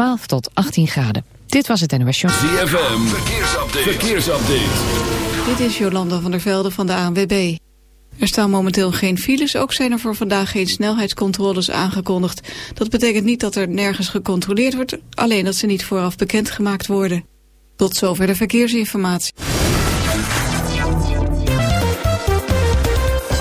12 tot 18 graden. Dit was het NOS Show. ZFM, verkeersupdate. verkeersupdate. Dit is Jolanda van der Velde van de ANWB. Er staan momenteel geen files, ook zijn er voor vandaag geen snelheidscontroles aangekondigd. Dat betekent niet dat er nergens gecontroleerd wordt, alleen dat ze niet vooraf bekendgemaakt worden. Tot zover de verkeersinformatie.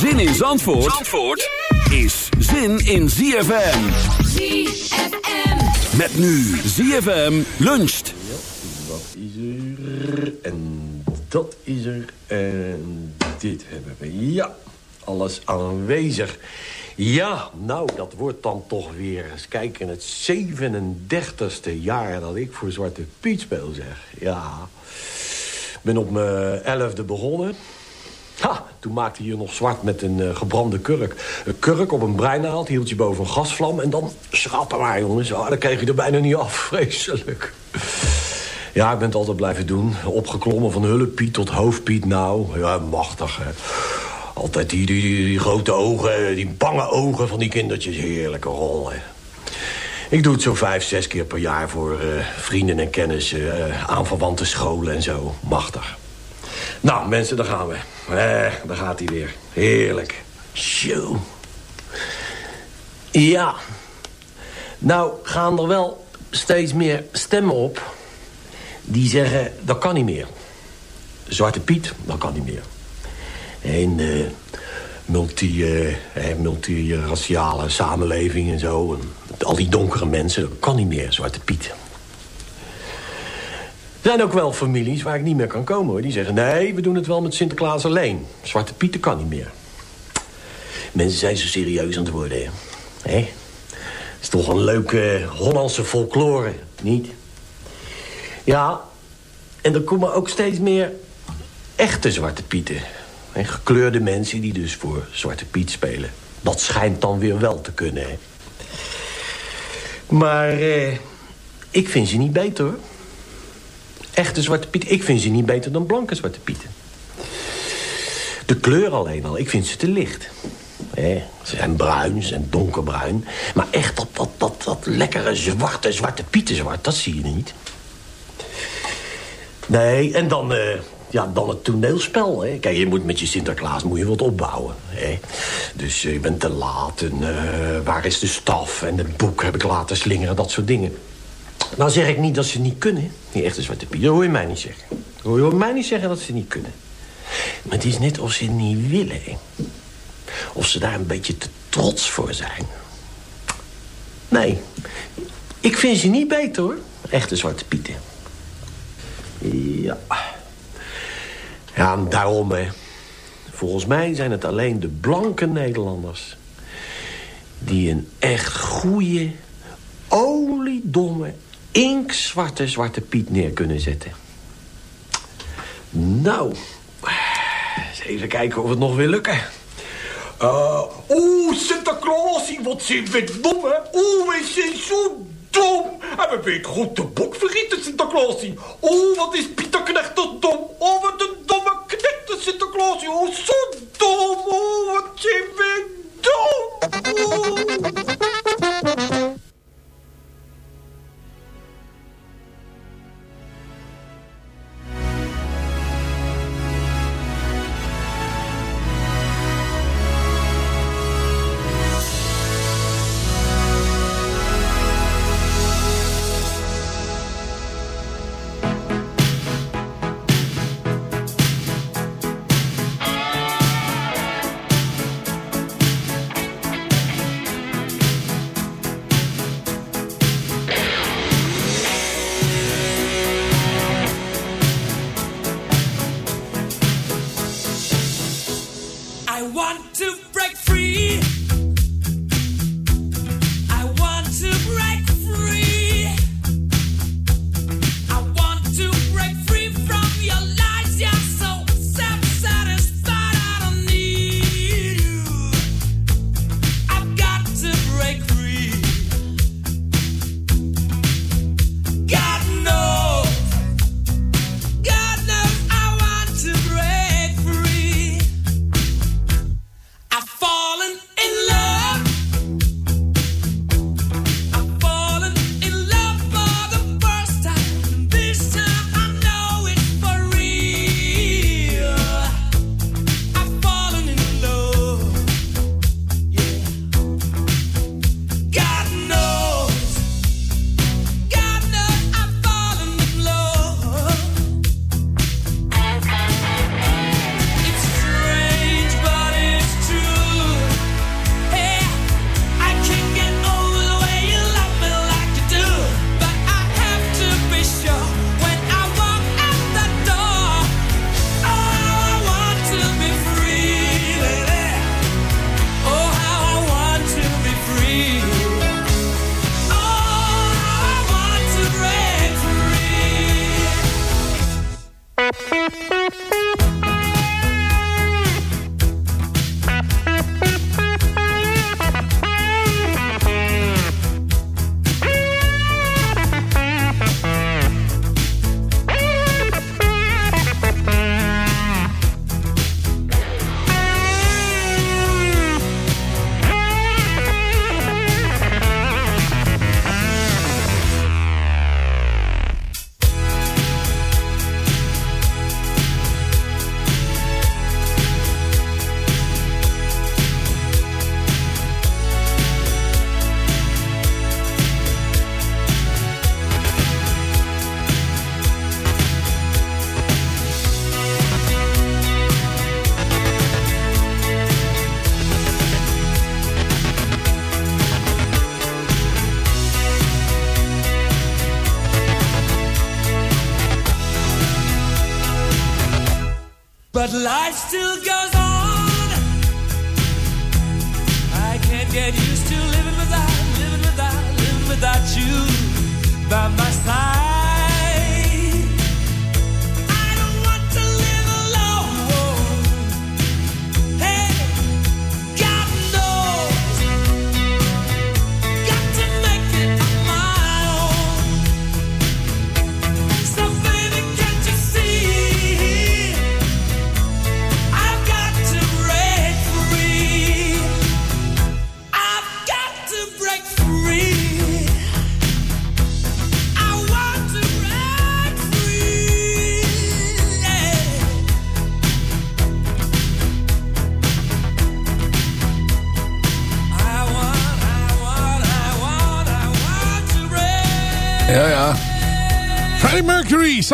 Zin in Zandvoort, Zandvoort is zin in ZFM. ZFM. Met nu ZFM luncht. Dat is er. En dat is er. En dit hebben we. Ja, alles aanwezig. Ja, nou, dat wordt dan toch weer eens kijken. Het 37ste jaar dat ik voor Zwarte Piet speel, zeg. Ja. Ik ben op mijn elfde begonnen. Ha, toen maakte je nog zwart met een eh, gebrande kurk. Een kurk op een breinaald hield je boven een gasvlam... en dan schrappen maar, jongens. Oh, dan kreeg je er bijna niet af. Vreselijk. Ja, ik ben het altijd blijven doen. Opgeklommen van Hullepiet tot Hoofdpiet. Nou, ja, machtig. Altijd die, die, die, grote ogen, die bange ogen van die kindertjes. Heerlijke rol. Ik doe het zo vijf, zes keer per jaar voor eh, vrienden en kennissen... eh, aanverwante scholen en zo. Machtig. Nou, mensen, daar gaan we. Eh, daar gaat hij weer. Heerlijk. Zo. Ja. Nou, gaan er wel steeds meer stemmen op... die zeggen, dat kan niet meer. Zwarte Piet, dat kan niet meer. En eh multi, eh, multiraciale samenleving en zo... En al die donkere mensen, dat kan niet meer, Zwarte Piet. Er zijn ook wel families waar ik niet meer kan komen. Hoor. Die zeggen, nee, we doen het wel met Sinterklaas alleen. Zwarte Pieten kan niet meer. Mensen zijn zo serieus aan het worden, hè. Hè? is toch een leuke Hollandse folklore, niet? Ja, en er komen ook steeds meer echte Zwarte Pieten. Hè? Gekleurde mensen die dus voor Zwarte Piet spelen. Dat schijnt dan weer wel te kunnen, hè. Maar eh, ik vind ze niet beter, hoor. Echte Zwarte Piet. Ik vind ze niet beter dan blanke Zwarte Pieten. De kleur alleen al. Ik vind ze te licht. Ze zijn bruin, ze zijn donkerbruin. Maar echt dat, dat, dat, dat lekkere zwarte, zwarte pietenzwart, dat zie je niet. Nee, en dan, eh, ja, dan het toneelspel. Kijk, je moet met je Sinterklaas moet je wat opbouwen. Dus eh, je bent te laat en eh, waar is de staf? En het boek heb ik laten slingeren, dat soort dingen. Nou zeg ik niet dat ze niet kunnen, die echte Zwarte Piet. Dat hoor je mij niet zeggen. Dat hoor je mij niet zeggen dat ze niet kunnen. Maar het is net of ze niet willen. Of ze daar een beetje te trots voor zijn. Nee, ik vind ze niet beter, hoor. Echte Zwarte Pieten. Ja. Ja, daarom, hè. Volgens mij zijn het alleen de blanke Nederlanders... die een echt goede, oliedomme, inkzwarte Zwarte Piet neer kunnen zetten. Nou, eens even kijken of het nog weer lukken. Uh, Oeh, Sinterklaas, wat zijn we dom, hè? Oeh, we zijn zo dom. En we goed de boek vergeten, Sinterklaasie? Oeh, wat is Pieter Knecht toch dom. Oh, wat een domme knecht, Sinterklaas. Oh, zo dom. Oh, wat zijn we dom.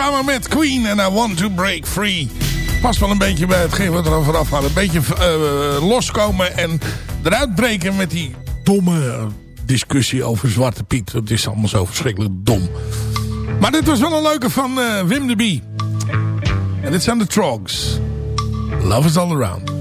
samen met Queen en I Want To Break Free. Past wel een beetje bij hetgeen wat we er vanaf hadden. Een beetje eh, loskomen en eruit breken met die domme discussie over Zwarte Piet. Dat is allemaal zo verschrikkelijk dom. Maar dit was wel een leuke van eh, Wim de Bie. En dit zijn de Trogs. Love is all around.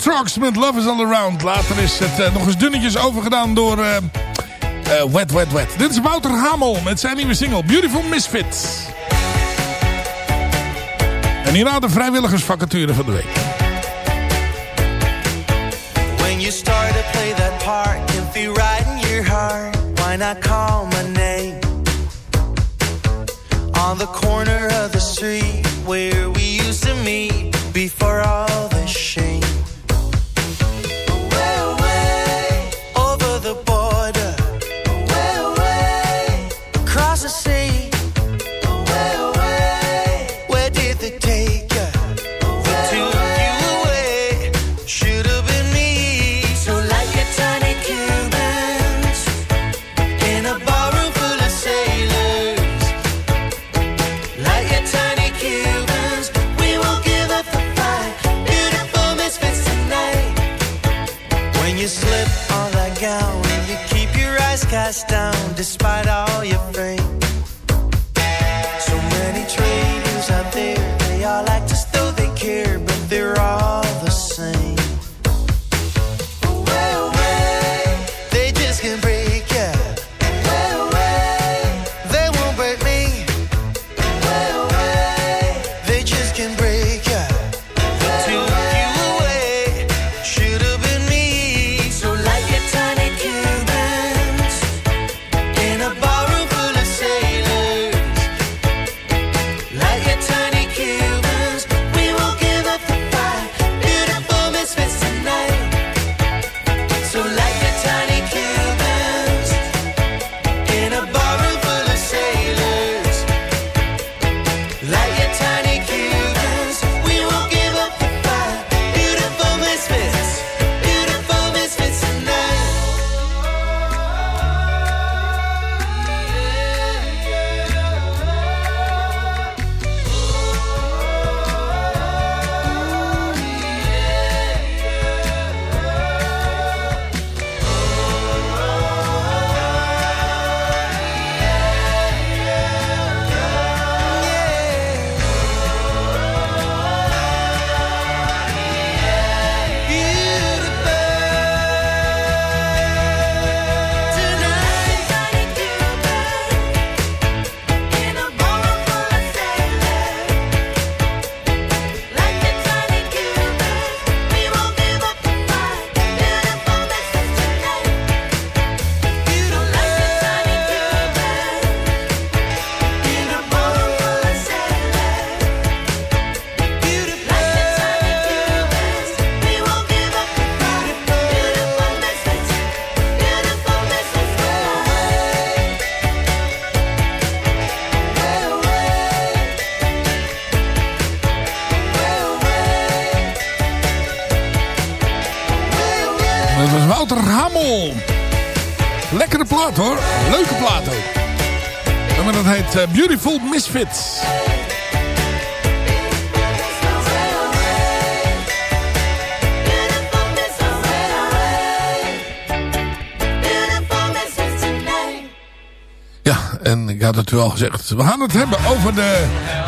Trucks met Love is All Around. Later is het eh, nog eens dunnetjes overgedaan door eh, eh, Wet Wet Wet. Dit is Wouter Hamel met zijn nieuwe single Beautiful Misfits. En hierna de vrijwilligersvacature van de week. When you start to play that part, can feel right in your heart. Why not call my name? On the corner of the street where Heet eh, Beautiful Misfits. Ja, en ik had het u al gezegd. We gaan het hebben over de...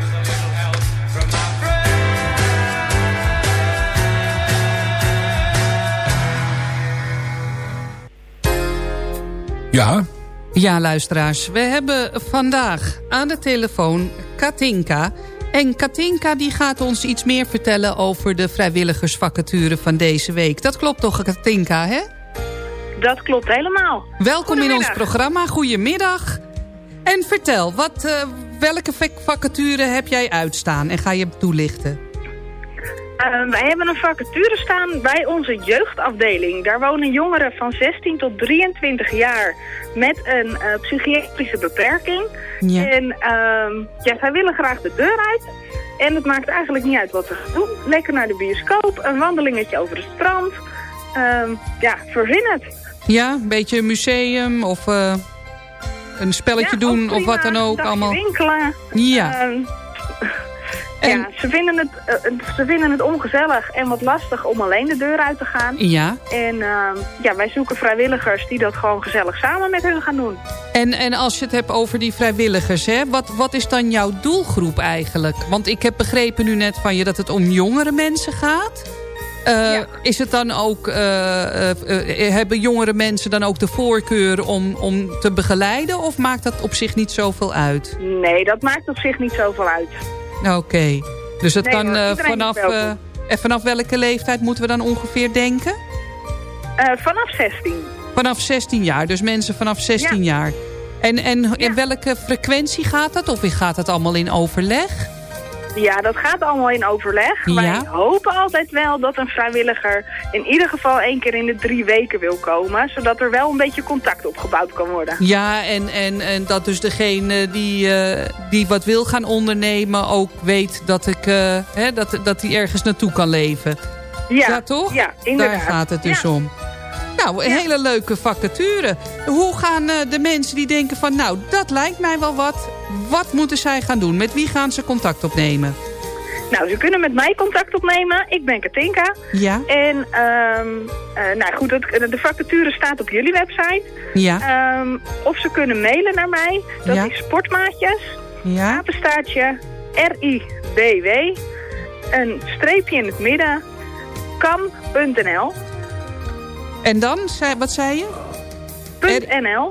Ja, Ja, luisteraars, we hebben vandaag aan de telefoon Katinka. En Katinka die gaat ons iets meer vertellen over de vrijwilligersvacature van deze week. Dat klopt toch, Katinka, hè? Dat klopt helemaal. Welkom in ons programma, goedemiddag. En vertel, wat, eh, welke vac- vacature heb jij uitstaan en ga je toelichten? Eh, wij hebben een vacature staan bij onze jeugdafdeling. Daar wonen jongeren van 16 tot 23 jaar met een eh, psychiatrische beperking. Ja. En ehm, ja, zij willen graag de deur uit. En het maakt eigenlijk niet uit wat ze gaan doen. Lekker naar de bioscoop, een wandelingetje over het strand. Ehm, ja, verzin het. Ja, een beetje een museum of eh, een spelletje Ja, doen of wat dan ook. Allemaal. winkelen. Ja. Ehm, Ja, ze vinden, het, eh, ze vinden het ongezellig en wat lastig om alleen de deur uit te gaan. Ja. En ehm, ja, wij zoeken vrijwilligers die dat gewoon gezellig samen met hun gaan doen. En, en als je het hebt over die vrijwilligers, hè, wat, wat is dan jouw doelgroep eigenlijk? Want ik heb begrepen nu net van je dat het om jongere mensen gaat. Eh, Is het dan ook, eh, hebben jongere mensen dan ook de voorkeur om, om te begeleiden? Of maakt dat op zich niet zoveel uit? Nee, dat maakt op zich niet zoveel uit. Oké, dus het Nee kan hoor, eh, vanaf, welkom. eh, en vanaf welke leeftijd moeten we dan ongeveer denken? Eh, vanaf 16. Vanaf 16 jaar, dus mensen vanaf 16 jaar. En, en in welke frequentie gaat dat? Of gaat het allemaal in overleg? Ja, dat gaat allemaal in overleg. Ja. Wij hopen altijd wel dat een vrijwilliger in ieder geval één keer in de drie weken wil komen. Zodat er wel een beetje contact opgebouwd kan worden. Ja, en, en, en dat dus degene die, eh, die wat wil gaan ondernemen... ook weet dat, ik, eh, hè, dat, dat hij ergens naartoe kan leven. Ja, toch? Ja, inderdaad. Daar gaat het dus Ja. om. Nou, een hele leuke vacature. Hoe gaan eh, de mensen die denken van... nou, dat lijkt mij wel wat. Wat moeten zij gaan doen? Met wie gaan ze contact opnemen? Nou, ze kunnen met mij contact opnemen. Ik ben Katinka. Ja. En, ehm, eh, nou goed, de vacature staat op jullie website. Ja. Ehm, of ze kunnen mailen naar mij. Dat Ja. is sportmaatjes. Ja. Apenstaartje R-I-B-W. Een streepje in het midden. Kam.nl. En dan, wat zei je? .nl.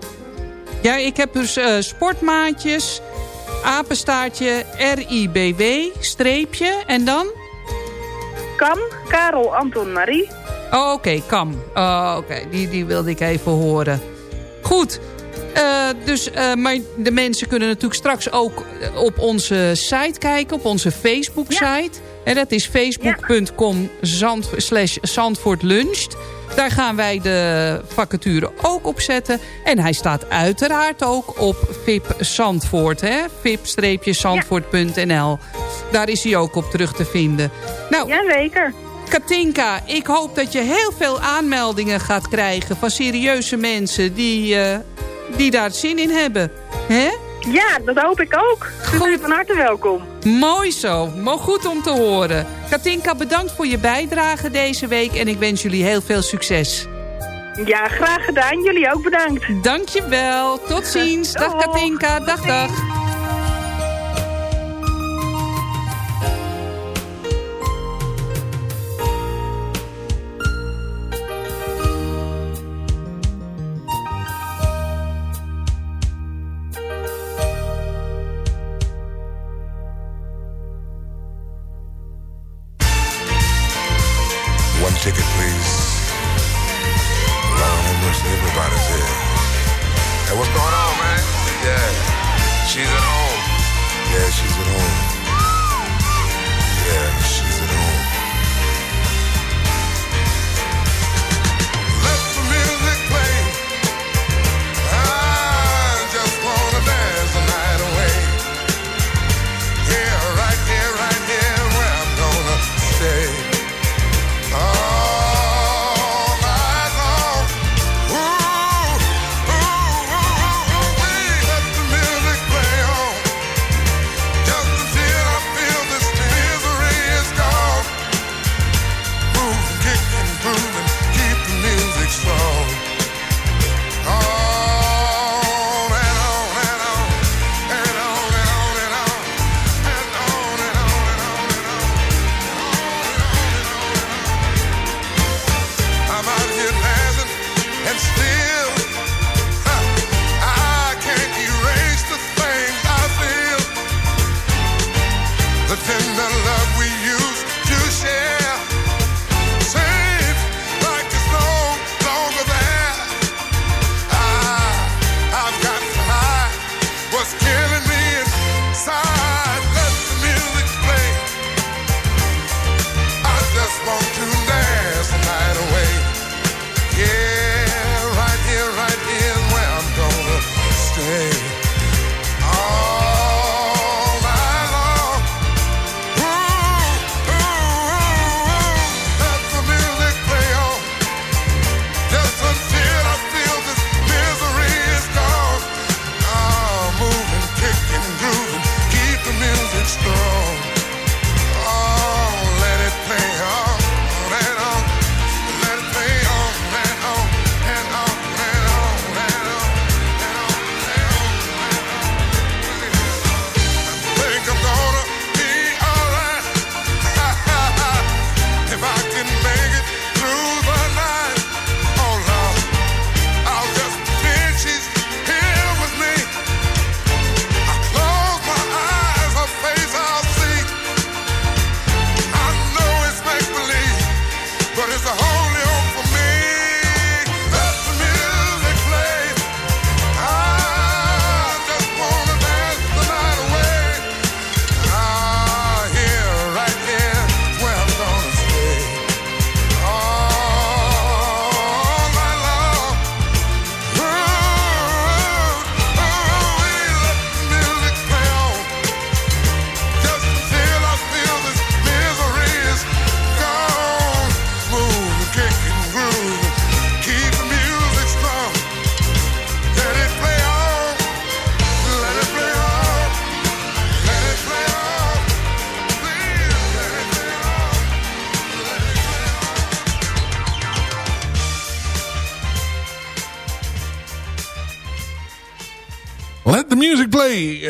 Ja, ik heb dus eh, sportmaatjes, apenstaartje, R-I-B-W, streepje en dan? Kam, Karel, Anton, Marie. Oh, oké, Kam. Oh, oké, die, die wilde ik even horen. Goed. Eh, dus, eh, maar de mensen kunnen natuurlijk straks ook op onze site kijken, op onze Facebook-site. En dat is facebook.com slash Zandvoort Luncht. Daar gaan wij de vacature ook op zetten. En hij staat uiteraard ook op VIP Zandvoort. hè? vip-zandvoort.nl. Daar is hij ook op terug te vinden. Nou, Jazeker. Katinka, ik hoop dat je heel veel aanmeldingen gaat krijgen... van serieuze mensen die, eh, die daar zin in hebben. hè? Ja, dat hoop ik ook. Ze zijn van harte welkom. Mooi zo, maar goed om te horen. Katinka, bedankt voor je bijdrage deze week... en ik wens jullie heel veel succes. Ja, graag gedaan. Jullie ook bedankt. Dankjewel. Tot ziens. Dag Katinka. Dag, dag.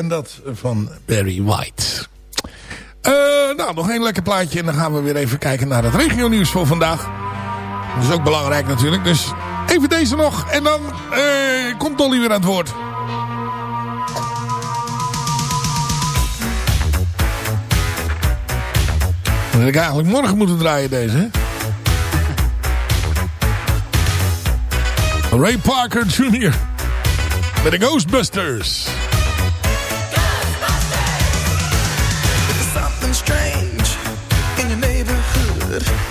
En dat van Barry White. Eh, nou, nog één lekker plaatje. En dan gaan we weer even kijken naar het regionieuws voor vandaag. Dat is ook belangrijk natuurlijk. Dus even deze nog. En dan eh, komt Dolly weer aan het woord. Dat ik eigenlijk morgen moeten draaien deze. Ray Parker Jr. Met de Ghostbusters. live.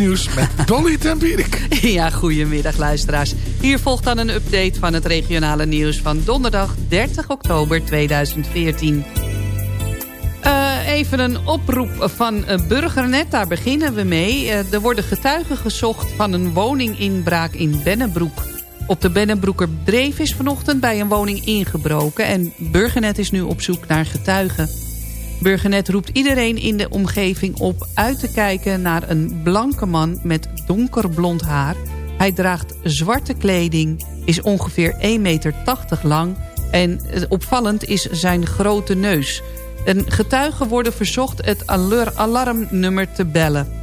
Regionieuws met Dolly Tempierik. Ja, goedemiddag luisteraars. Hier volgt dan een update van het regionale nieuws van donderdag 30 oktober 2014. Eh, even een oproep van eh, Burgernet, daar beginnen we mee. Eh, er worden getuigen gezocht van een woninginbraak in Bennebroek. Op de Bennebroeker Dreef is vanochtend bij een woning ingebroken... en Burgernet is nu op zoek naar getuigen. Burgernet roept iedereen in de omgeving op uit te kijken naar een blanke man met donkerblond haar. Hij draagt zwarte kleding, is ongeveer 1,80 meter lang en opvallend is zijn grote neus. Een getuige worden verzocht het alar- alarmnummer te bellen.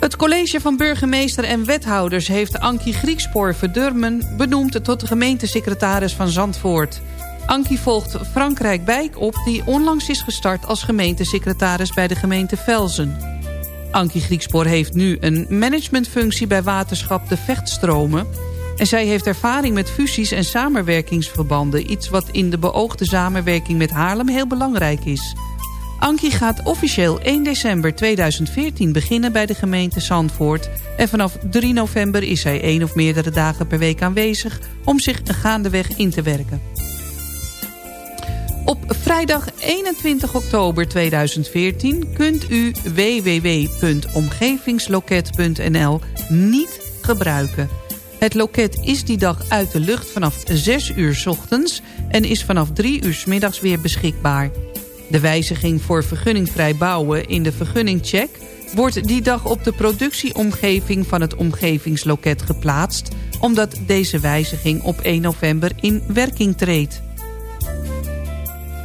Het college van burgemeester en wethouders heeft Ankie Griekspoor Verdurmen benoemd tot de gemeentesecretaris van Zandvoort. Ankie volgt Frankrijk Bijk op die onlangs is gestart als gemeentesecretaris bij de gemeente Velzen. Ankie Griekspoor heeft nu een managementfunctie bij waterschap de Vechtstromen... en zij heeft ervaring met fusies en samenwerkingsverbanden... iets wat in de beoogde samenwerking met Haarlem heel belangrijk is... Ankie gaat officieel 1 december 2014 beginnen bij de gemeente Zandvoort. En vanaf 3 november is hij één of meerdere dagen per week aanwezig... om zich gaandeweg in te werken. Op vrijdag 21 oktober 2014 kunt u www.omgevingsloket.nl niet gebruiken. Het loket is die dag uit de lucht vanaf 6 uur 's ochtends... en is vanaf 3 uur 's middags weer beschikbaar. De wijziging voor vergunningvrij bouwen in de vergunningcheck... wordt die dag op de productieomgeving van het omgevingsloket geplaatst... omdat deze wijziging op 1 november in werking treedt.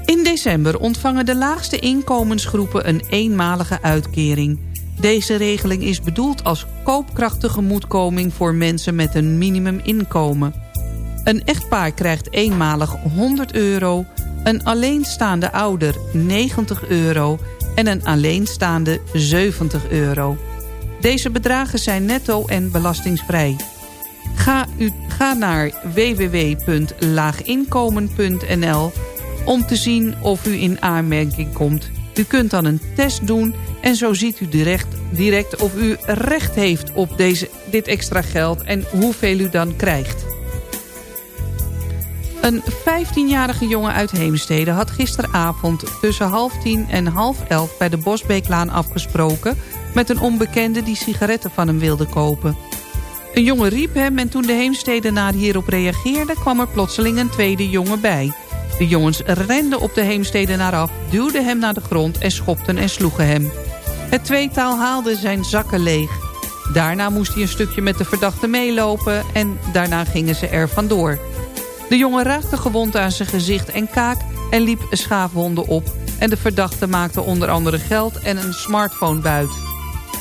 In december ontvangen de laagste inkomensgroepen een eenmalige uitkering. Deze regeling is bedoeld als koopkrachttegemoetkoming voor mensen met een minimuminkomen. Een echtpaar krijgt eenmalig 100 euro, een alleenstaande ouder 90 euro en een alleenstaande 70 euro. Deze bedragen zijn netto en belastingsvrij. Ga, u, ga naar www.laaginkomen.nl om te zien of u in aanmerking komt. U kunt dan een test doen en zo ziet u direct, direct of u recht heeft op deze, dit extra geld en hoeveel u dan krijgt. Een 15-jarige jongen uit Heemstede had gisteravond tussen half tien en half elf bij de Bosbeeklaan afgesproken met een onbekende die sigaretten van hem wilde kopen. Een jongen riep hem en toen de Heemstedenaar hierop reageerde kwam er plotseling een tweede jongen bij. De jongens renden op de Heemstedenaar af, duwden hem naar de grond en schopten en sloegen hem. Het tweetaal haalde zijn zakken leeg. Daarna moest hij een stukje met de verdachte meelopen en daarna gingen ze er vandoor. De jongen raakte gewond aan zijn gezicht en kaak en liep schaafwonden op. En de verdachte maakte onder andere geld en een smartphone buit.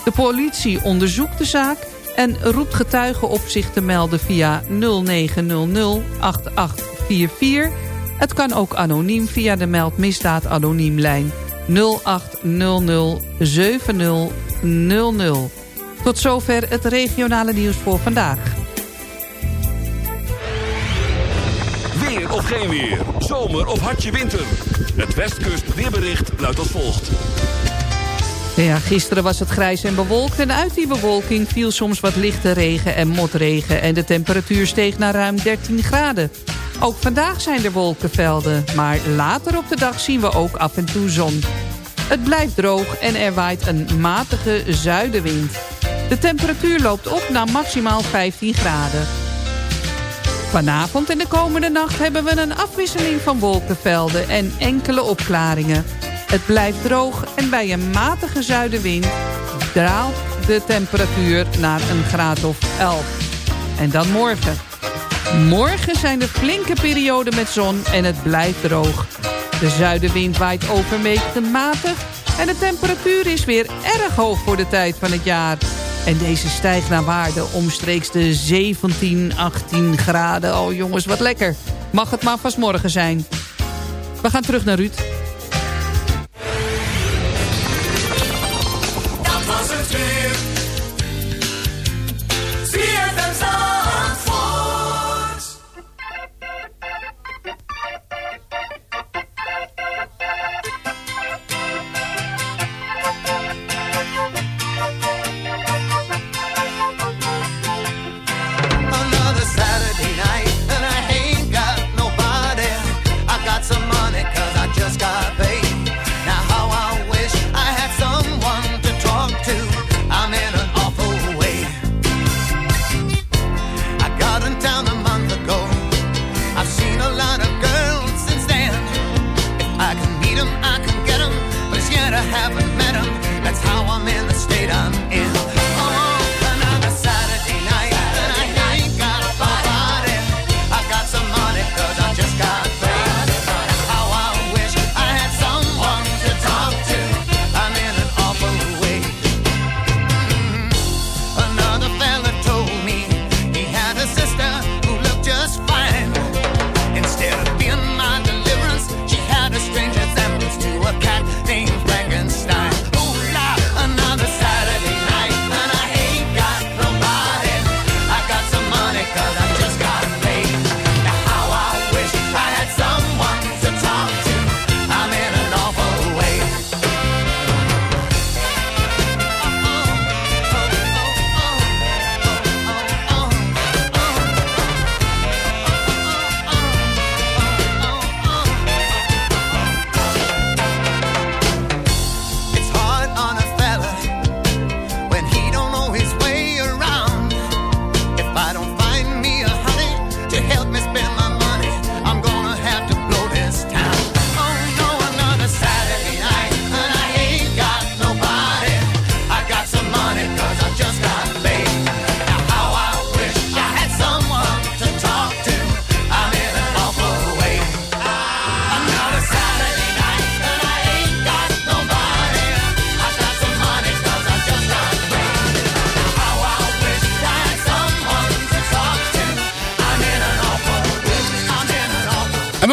De politie onderzoekt de zaak en roept getuigen op zich te melden via 0900 8844. Het kan ook anoniem via de Meld Misdaad Anoniem lijn 0800 7000. Tot zover het regionale nieuws voor vandaag. Weer of geen weer. Zomer of hartje winter. Het Westkust weerbericht luidt als volgt. Ja, gisteren was het grijs en bewolkt en uit die bewolking viel soms wat lichte regen en motregen en de temperatuur steeg naar ruim 13 graden. Ook vandaag zijn er wolkenvelden, maar later op de dag zien we ook af en toe zon. Het blijft droog en er waait een matige zuidenwind. De temperatuur loopt op naar maximaal 15 graden. Vanavond en de komende nacht hebben we een afwisseling van wolkenvelden en enkele opklaringen. Het blijft droog en bij een matige zuidenwind daalt de temperatuur naar een graad of 11. En dan morgen. Morgen zijn er flinke perioden met zon en het blijft droog. De zuidenwind waait overwegend matig en de temperatuur is weer erg hoog voor de tijd van het jaar. En deze stijgt naar waarde omstreeks de 17, 18 graden. Oh jongens, wat lekker. Mag het maar vast morgen zijn. We gaan terug naar Ruud.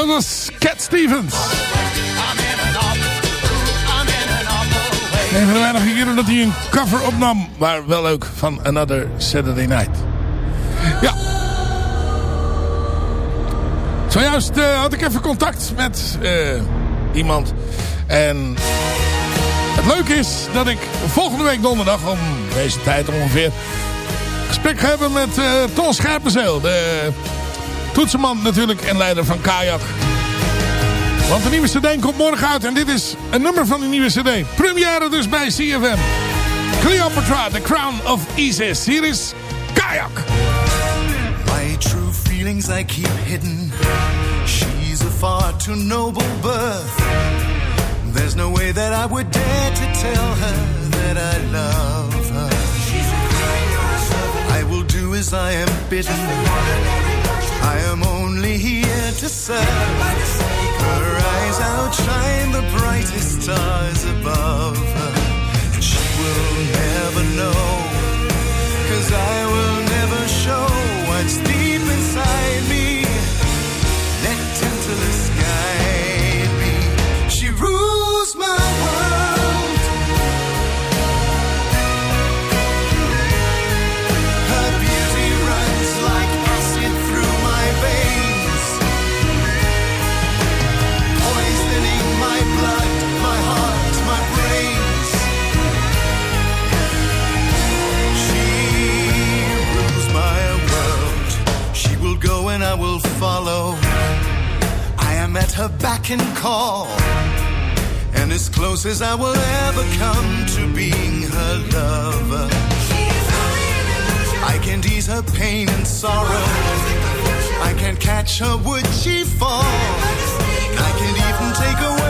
Was Cat Stevens. Een van de weinige keren dat hij een cover opnam. Maar wel leuk van Another Saturday Night. Ja. Zojuist eh, had ik even contact met eh, iemand. En het leuke is dat ik volgende week donderdag om deze tijd ongeveer... gesprek ga hebben met eh Ton Scherpenzeel. De toetsenman natuurlijk en leider van Kajak. Want de nieuwe cd komt morgen uit en dit is een nummer van die nieuwe cd. Première dus bij CFM. Cleopatra, The Crown of Isis. Hier is Kajak. My true feelings I keep hidden. She's a far too noble birth. There's no way that I would dare to tell her that I love her. I will do as I am bidden. I am only here to serve. Her eyes outshine the brightest stars above her. And she will never know. Cause I will never show what's deep inside me. Let Tantalus guide me. She rules my I will follow. I am at her back and call. And as close as I will ever come to being her lover. I can ease her pain and sorrow. I can catch her, would she fall? I can even take away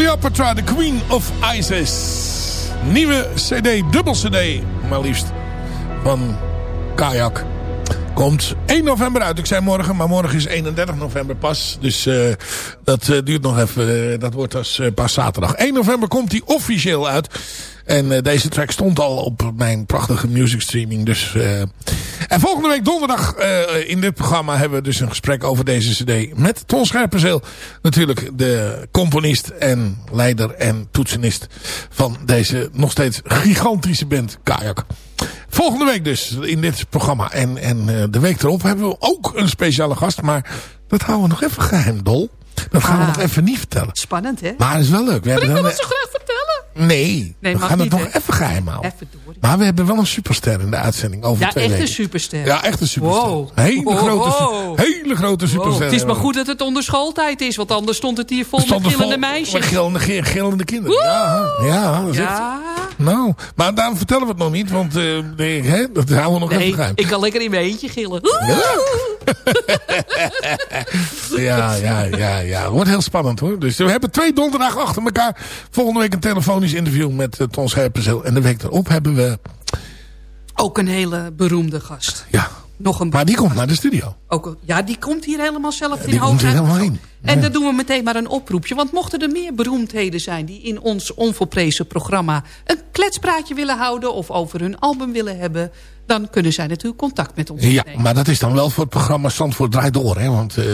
Cleopatra, the Queen of Isis. Nieuwe cd, dubbel cd, maar liefst, van Kayak. Komt 1 november uit. Ik zei morgen, maar morgen is 31 november pas. Dus eh, dat eh, duurt nog even. eh, dat wordt als, pas zaterdag. 1 november komt die officieel uit. En deze track stond al op mijn prachtige music streaming. Dus, en volgende week donderdag eh, in dit programma hebben we dus een gesprek over deze cd. Met Ton Scherpenzeel. Natuurlijk de componist en leider en toetsenist van deze nog steeds gigantische band Kajak. Volgende week dus in dit programma. En, en eh, de week erop hebben we ook een speciale gast. Maar dat houden we nog even geheim, Dol. Dat gaan we Ah. nog even niet vertellen. Spannend, hè? Maar het is wel leuk. We Maar ik hebben wil dan- het zo graag vertellen. Nee, Nee, we gaan het nog even geheim houden. Even door. Maar we hebben wel een superster in de uitzending over Ja, twee echt weken. een superster. Ja, echt een superster. Wow. Hele, Wow, grote, hele grote Wow, superster. het is maar goed dat het onder schooltijd is, want anders stond het hier vol met gillende meisjes. Met gillende, gillende kinderen. Ja, ja, dat is echt- Ja, Nou, maar daarom vertellen we het nog niet, want eh, nee, hè, dat houden we nog nee, even geheim. ik kan lekker in mijn eentje gillen. Ja, ja, ja, ja. Wordt heel spannend hoor. Dus we hebben twee donderdag achter elkaar. Volgende week een telefonisch interview met uh, Ton Scherpenzeel. En de week erop hebben we... Ook een hele beroemde gast. Ja. Nog een Maar die komt naar de studio. Ook, ja, die komt hier helemaal zelf in Die komt hier hoog helemaal heen. En Ja. dan doen we meteen maar een oproepje. Want mochten er meer beroemdheden zijn... die in ons onvolprezen programma een kletspraatje willen houden... of over hun album willen hebben... dan kunnen zij natuurlijk contact met ons Ja, maar dat is dan wel voor het programma Zandvoort Draait Door. Hè? Want eh,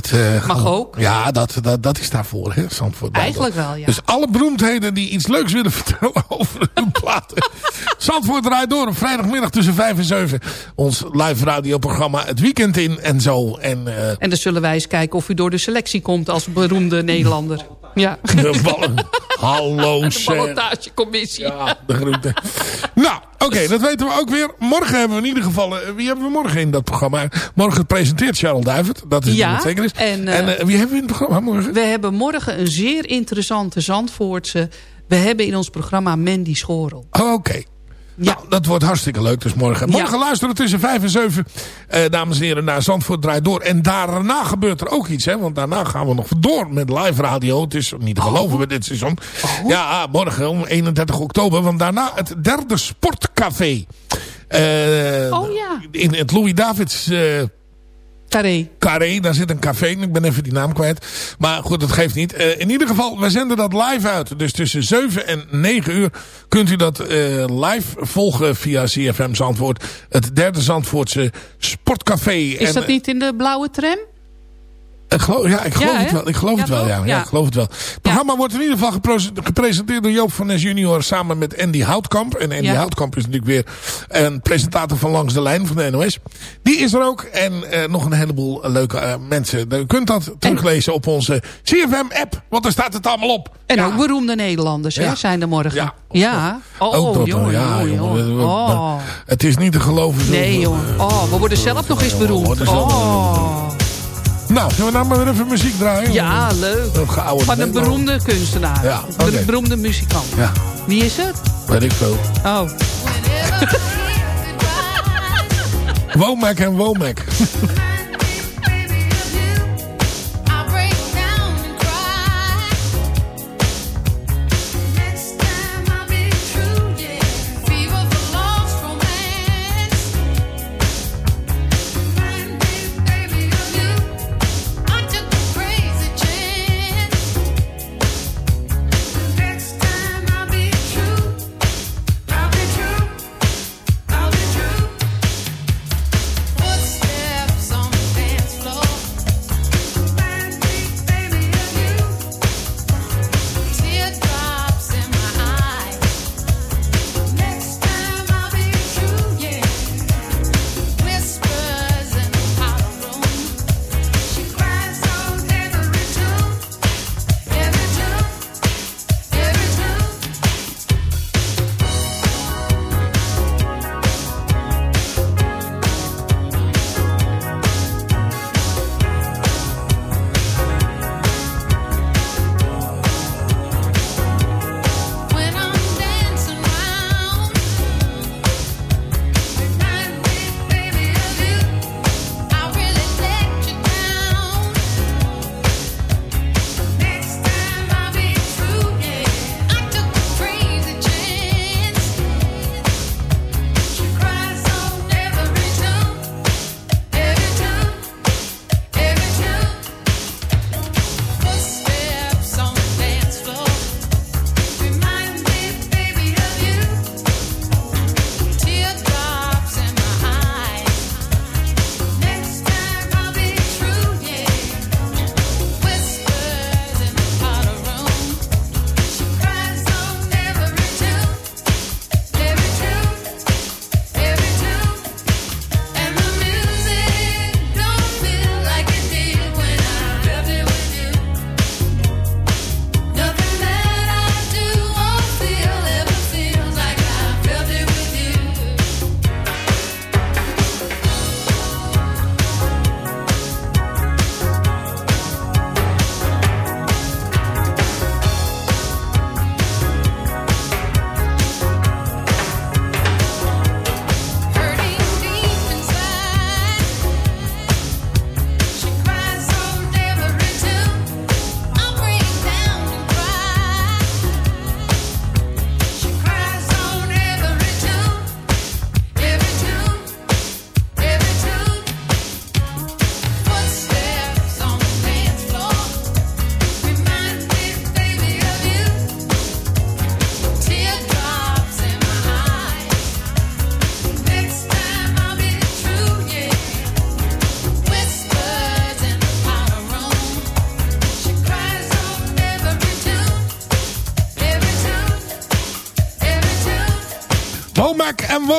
dat... eh, Mag ook. Ja, dat, dat, dat is daarvoor. Hè? Zandvoort Eigenlijk wel, ja. Dus alle beroemdheden die iets leuks willen vertellen over hun platen. Zandvoort Draait Door op vrijdagmiddag tussen 5 en 7. Ons live radioprogramma het weekend in en zo. En eh, En dan zullen wij eens kijken of u door de selectie komt... als beroemde Nederlander. Ja. de ballen. Hallo De ballotagecommissie. Ja, de groeten. nou, oké, dat weten we ook weer. Morgen hebben we in ieder geval... eh, wie hebben we morgen in dat programma? Morgen presenteert Charles Duivert. Dat is Ja, wat zeker is. en, eh, en eh, wie hebben we in het programma morgen? We hebben morgen een zeer interessante Zandvoortse. We hebben in ons programma Mandy Schorel. Oh, Oké. Nou, dat wordt hartstikke leuk dus morgen. Morgen luisteren tussen 5 en 7, eh, dames en heren, naar Zandvoort draait door. En daarna gebeurt er ook iets, hè. Want daarna gaan we nog door met live radio. Het is niet te geloven bij dit seizoen. Ja, morgen om 31 oktober. Want daarna het derde sportcafé. Eh, Oh ja. In het Louis Davids... eh, Carré. Carré, daar zit een café. Ik ben even die naam kwijt. Maar goed, dat geeft niet. Eh, in ieder geval, we zenden dat live uit. Dus tussen 7 en 9 uur kunt u dat eh, live volgen via CFM Zandvoort. Het derde Zandvoortse sportcafé. Is En, dat niet in de blauwe tram? Ik geloof, ja, ik geloof Ja, het wel. Ik geloof Ja, het wel, ja. ja. Ik geloof het wel. Het programma wordt in ieder geval gepresenteerd door Joop van Nes junior samen met Andy Houtkamp. En Andy. Houtkamp is natuurlijk weer een presentator van Langs de Lijn van de NOS. Die is er ook. En eh, nog een heleboel leuke eh, mensen. U kunt dat teruglezen op onze CFM-app. Want daar staat het allemaal op. En ook beroemde Nederlanders hè, zijn er morgen. Ja. Ja. Oh, Ook dat, jongen, ja, Oh. Het is niet te geloven. Nee, jongen. Oh, we worden zelf nog eens beroemd. Oh. Nou, zullen we nou maar weer even muziek draaien? Ja, leuk. Van een beroemde kunstenaar. Ja, Een beroemde muzikant. Ja, Wie is het? weet ik veel. Oh. Womack en Womack.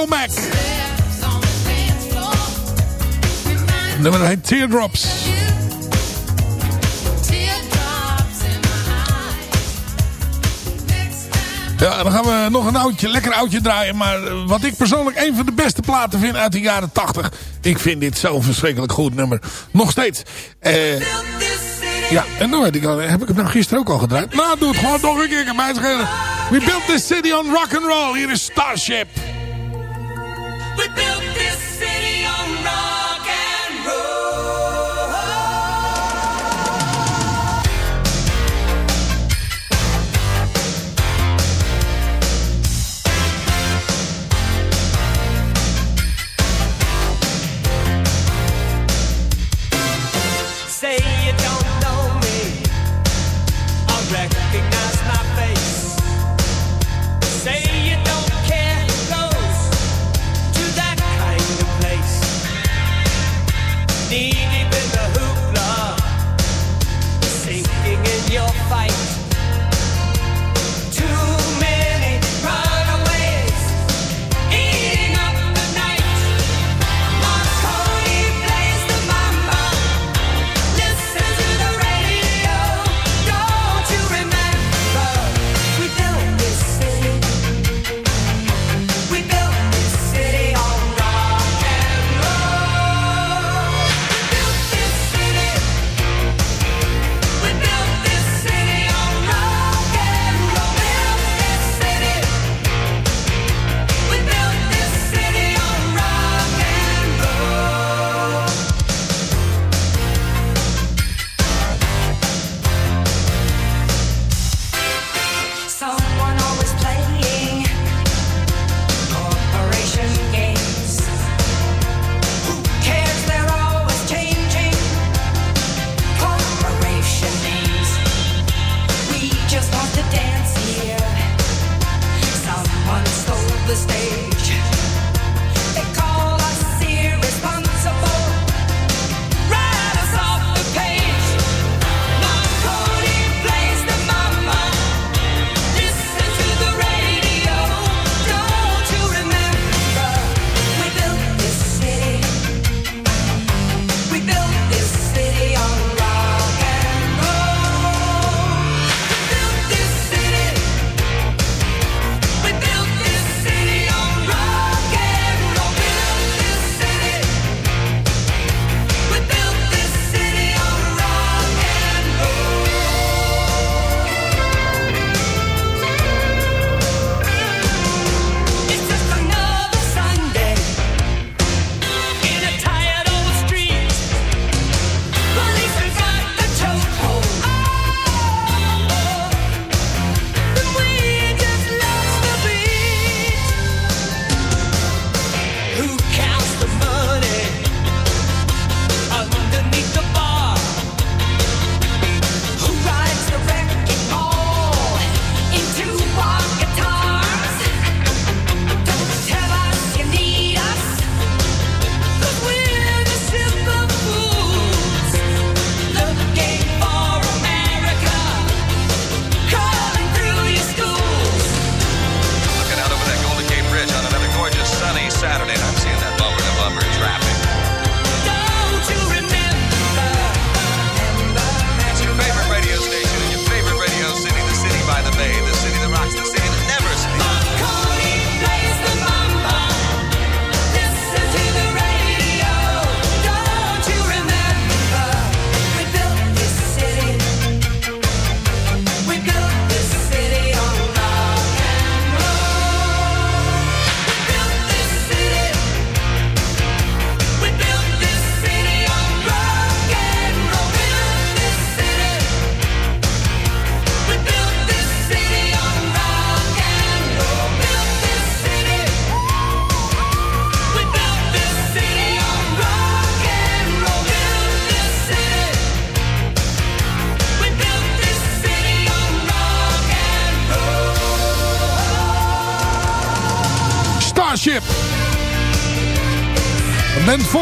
Womack. Nummer heet Teardrops. Ja, dan gaan we nog een oudje, lekker oudje draaien. Maar eh, wat ik persoonlijk een van de beste platen vind uit de jaren 80. Ik vind dit zo'n verschrikkelijk goed nummer. Nog steeds. Eh... Ja, en dan weet ik al, heb ik het nou gisteren ook al gedraaid? Nou, doe het gewoon nog een keer. We built this city on rock and roll. Hier is Starship.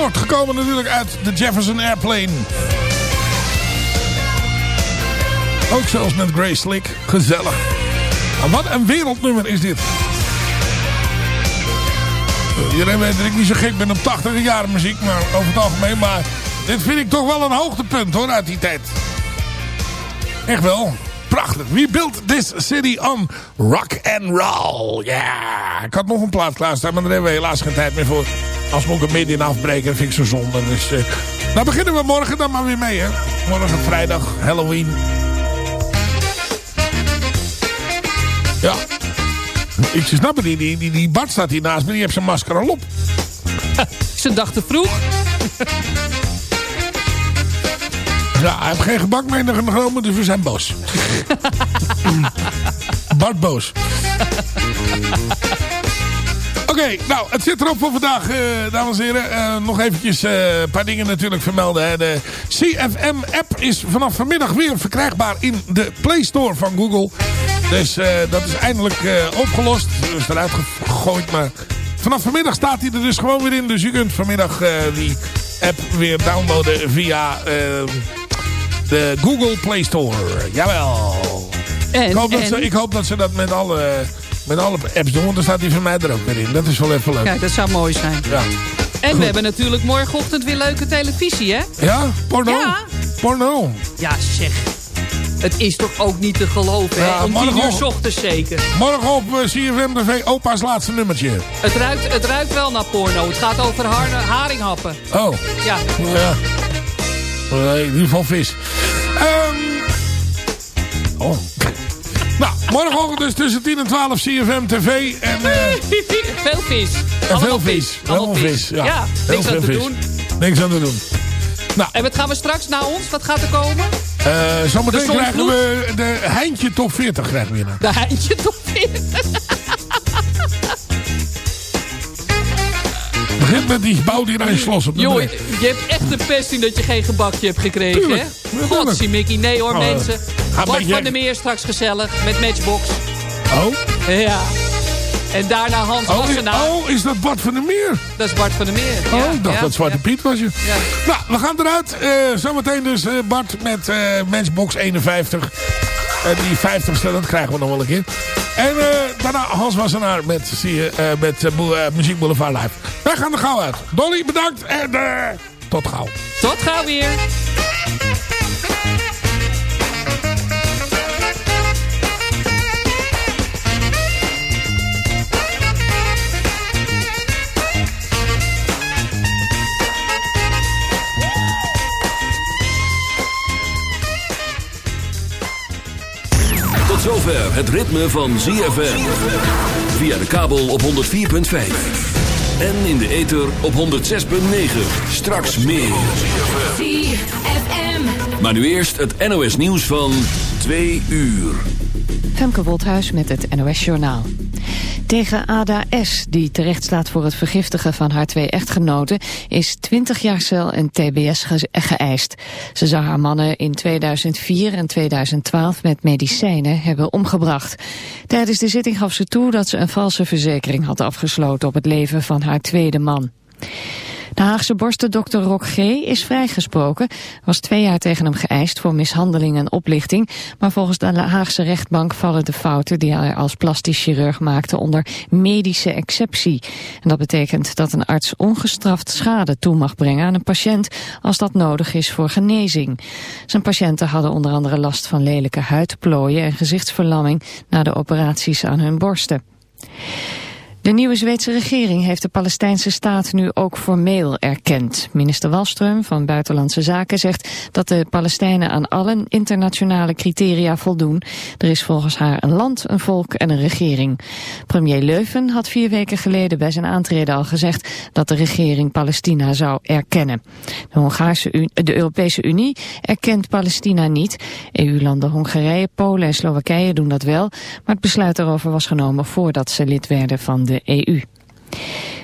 voortgekomen natuurlijk uit de Jefferson Airplane. Ook zelfs met Grace Slick. Gezellig. En wat een wereldnummer is dit. Iedereen weet dat ik niet zo gek ben op 80 jaar muziek, maar over het algemeen. Maar dit vind ik toch wel een hoogtepunt hoor, uit die tijd. Echt wel. Prachtig. We built this city on rock and roll. Ja, ik had nog een plaat klaarstaan, maar daar hebben we helaas geen tijd meer voor. Als we ook een midden afbreken, dat vind ik zo zonde. Dus eh daar beginnen we morgen dan maar weer mee, hè. Morgen vrijdag, Halloween. Ja. Ik snap het niet. Die, die, die Bart staat hier naast me. Die heeft zijn masker al op. Ze dachten vroeg. Ja, hij heeft geen gebak mee genomen, dus we zijn boos. Bart boos. Oké, nou, het zit erop voor vandaag, eh, dames en heren. Eh, nog eventjes eh, een paar dingen natuurlijk vermelden. Hè. De CFM-app is vanaf vanmiddag weer verkrijgbaar in de Play Store van Google. Dus dat is eindelijk opgelost. Dus eruit gegooid, maar vanaf vanmiddag staat hij er dus gewoon weer in. Dus u kunt vanmiddag die app weer downloaden via de Google Play Store. Jawel. En, ik, hoop dat ze, ik hoop dat ze dat met alle, met alle apps doen. Want dan staat die van mij er ook weer in. Dat is wel even leuk. Kijk, dat zou mooi zijn. Ja. En Goed. we hebben natuurlijk morgenochtend weer leuke televisie, hè? Ja? Porno? Ja. Porno? Ja, zeg. Het is toch ook niet te geloven, hè? Ja, Om tien uur ochtends zeker. Morgen op eh, CFM TV opa's laatste nummertje. Het ruikt, het ruikt wel naar porno. Het gaat over harne, haringhappen. Oh. Ja. Ja. In ieder geval vis. Ehm oh. Nou, morgenochtend dus tussen 10 en 12 CFM TV. En, eh, Veel vis. en veel vis. Allemaal Heel vis. vis. Ja, niks aan te vis. doen. Niks aan te doen. En wat gaan we straks na ons? Wat gaat er komen? Eh zometeen krijgen we de Heintje Top 40 krijgen we hier. De heintje toch met die bouw die naar Slos op de Joh, je hebt echt de pest in dat je geen gebakje hebt gekregen, Tuurlijk. hè? Godsie, Mickey. Nee hoor, Oh, mensen. een Bart beetje- van der Meer straks gezellig met Matchbox. Oh? Ja. En daarna Hans Oh, Wassenaar. oh, is dat Bart van der Meer? Dat is Bart van der Meer. Oh, ik dacht ja, dat Zwarte ja. Piet was je. Ja. Nou, we gaan eruit. Eh, zometeen dus eh, Bart met eh Matchbox 51. En die 50ste, dat krijgen we nog wel een keer. En daarna Hans Wassenaar met, zie je, eh, met eh, eh, Muziek Boulevard Live. Wij gaan er gauw uit. Dolly, bedankt en tot gauw. Tot gauw weer. Zover het ritme van ZFM. Via de kabel op 104.5. En in de ether op 106.9. Straks meer. Maar nu eerst het NOS nieuws van 2 uur. Femke Wolthuis met het NOS Journaal. Tegen Ada S., die terecht staat voor het vergiftigen van haar twee echtgenoten... is 20 jaar cel en tbs ge- geëist. Ze zou haar mannen in 2004 en 2012 met medicijnen hebben omgebracht. Tijdens de zitting gaf ze toe dat ze een valse verzekering had afgesloten... op het leven van haar tweede man. De Haagse borstendokter Rock G. is vrijgesproken. Was twee jaar tegen hem geëist voor mishandeling en oplichting. Maar volgens de Haagse rechtbank vallen de fouten die hij als plastisch chirurg maakte onder medische exceptie. En dat betekent dat een arts ongestraft schade toe mag brengen aan een patiënt als dat nodig is voor genezing. Zijn patiënten hadden onder andere last van lelijke huidplooien en gezichtsverlamming na de operaties aan hun borsten. De nieuwe Zweedse regering heeft de Palestijnse staat nu ook formeel erkend. Minister Wallström van Buitenlandse Zaken zegt dat de Palestijnen aan alle internationale criteria voldoen. Er is volgens haar een land, een volk en een regering. Premier Leuven had vier weken geleden bij zijn aantreden al gezegd dat de regering Palestina zou erkennen. De, Hongaarse de Europese Unie erkent Palestina niet. EU-landen Hongarije, Polen en Slowakije doen dat wel, maar het besluit daarover was genomen voordat ze lid werden van de EU.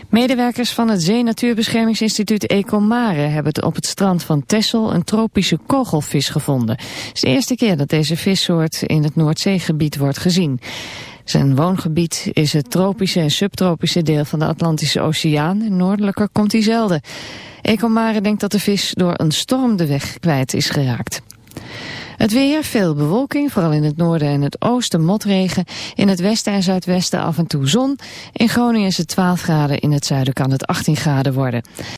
Medewerkers van het Zee-Natuurbeschermingsinstituut Ecomare hebben op het strand van Texel een tropische kogelvis gevonden. Het is de eerste keer dat deze vissoort in het Noordzeegebied wordt gezien. Zijn woongebied is het tropische en subtropische deel van de Atlantische Oceaan. Noordelijker komt hij zelden. Ecomare denkt dat de vis door een storm de weg kwijt is geraakt. Het weer, veel bewolking, vooral in het noorden en het oosten motregen. In het westen en zuidwesten af en toe zon. In Groningen is het 12 graden, in het zuiden kan het 18 graden worden.